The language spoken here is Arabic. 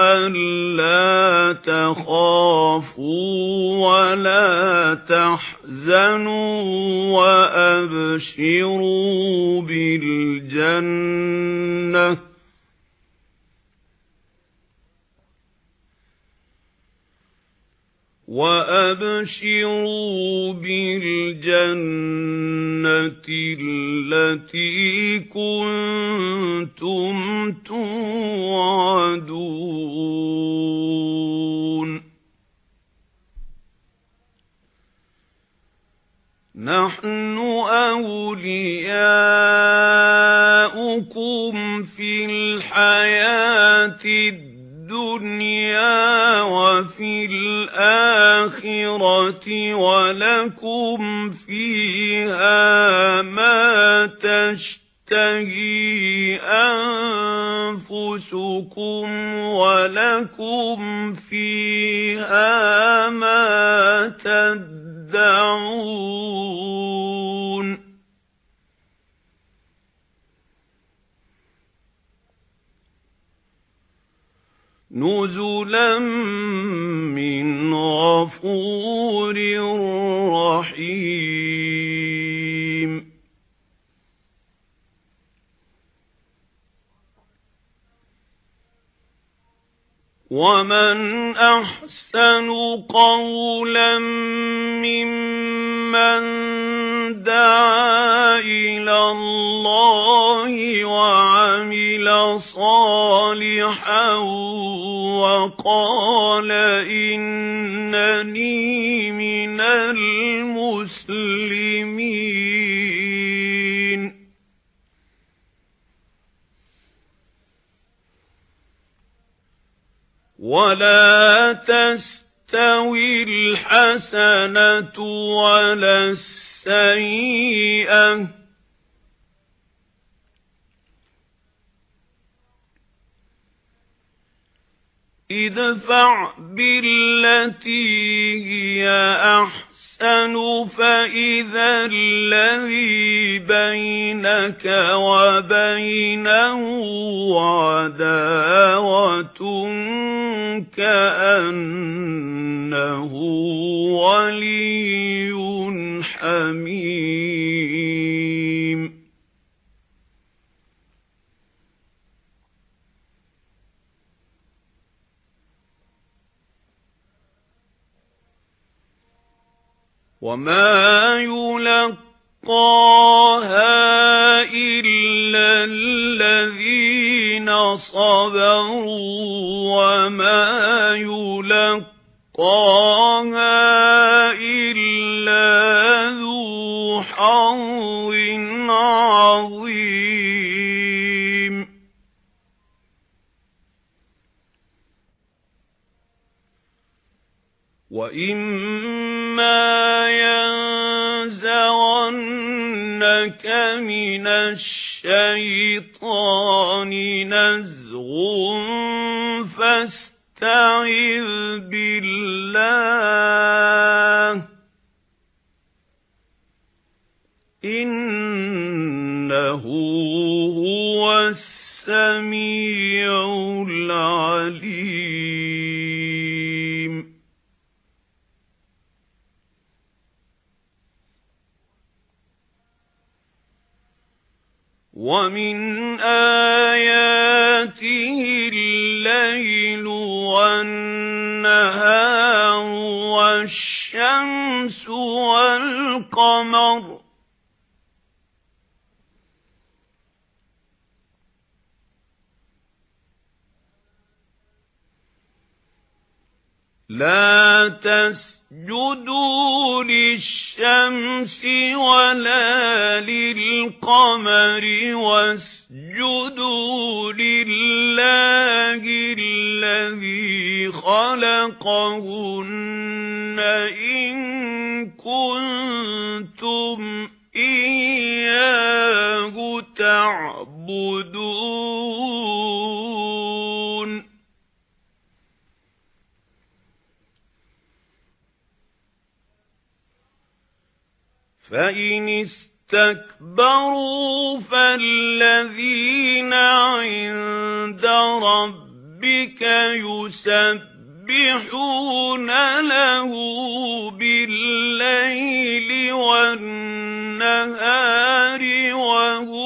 أَلَّا تَخَافُوا وَلَا تَحْزَنُوا وَأَبْشِرُوا بِالْجَنَّةِ وَأَبْشِرُوا بِالْجَنَّةِ الَّتِي كُنتُمْ تُوعَدُونَ. الْآخِرَةِ وَلَكُمْ فِيهَا مَا تَشْتَهِي أَنفُسُكُمْ وَلَكُمْ فِيهَا مَا تَدَّعُونَ نُزُلًا مِنْ غَفُورٍ رَحِيمٍ. وَمَنْ أَحْسَنُ قَوْلًا مِّمَّن دَعَا إِلَى اللَّهِ وَعَمِلَ صَالِحًا وَقَالَ إِنَّنِي مِنَ الْمُسْلِمِينَ وَلَا تَسْتَوِي الْحَسَنَةُ وَلَا السَّيِّئَةُ ادفع بالتي هي أحسن فإذا الذي بينك وبينه عداوة كأنه ولي وَمَا يُلَقَّاهَا إِلَّا الَّذِينَ صَبَرُوا وَمَا يُلَقَّاهَا إِلَّا ذُو حَظٍّ عَظِيمٍ وَإِمَّا يَنزَغَنَّكَ مِنَ الشَّيْطَانِ نَزْغٌ فَاسْتَعِذْ بِاللَّهِ. إِنَّهُ هُوَ السَّمِيعُ الْعَلِيمُ. وَمِنْ آيَاتِهِ اللَّيْلُ وَالنَّهَارُ وَالشَّمْسُ وَالْقَمَرُ لَا تَسْجُدُوا لِلشَّمْسِ وَلَا لِلْقَمَرِ وَاسْجُدُوا لِلَّهِ الَّذِي خَلَقَهُنَّ إِن كُنتُمْ فإن اسْتَكْبَرُوا فَالَّذِينَ عِندَ رَبِّكَ يُسَبِّحُونَ لَهُ بِاللَّيْلِ وَالنَّهَارِ وَهُمْ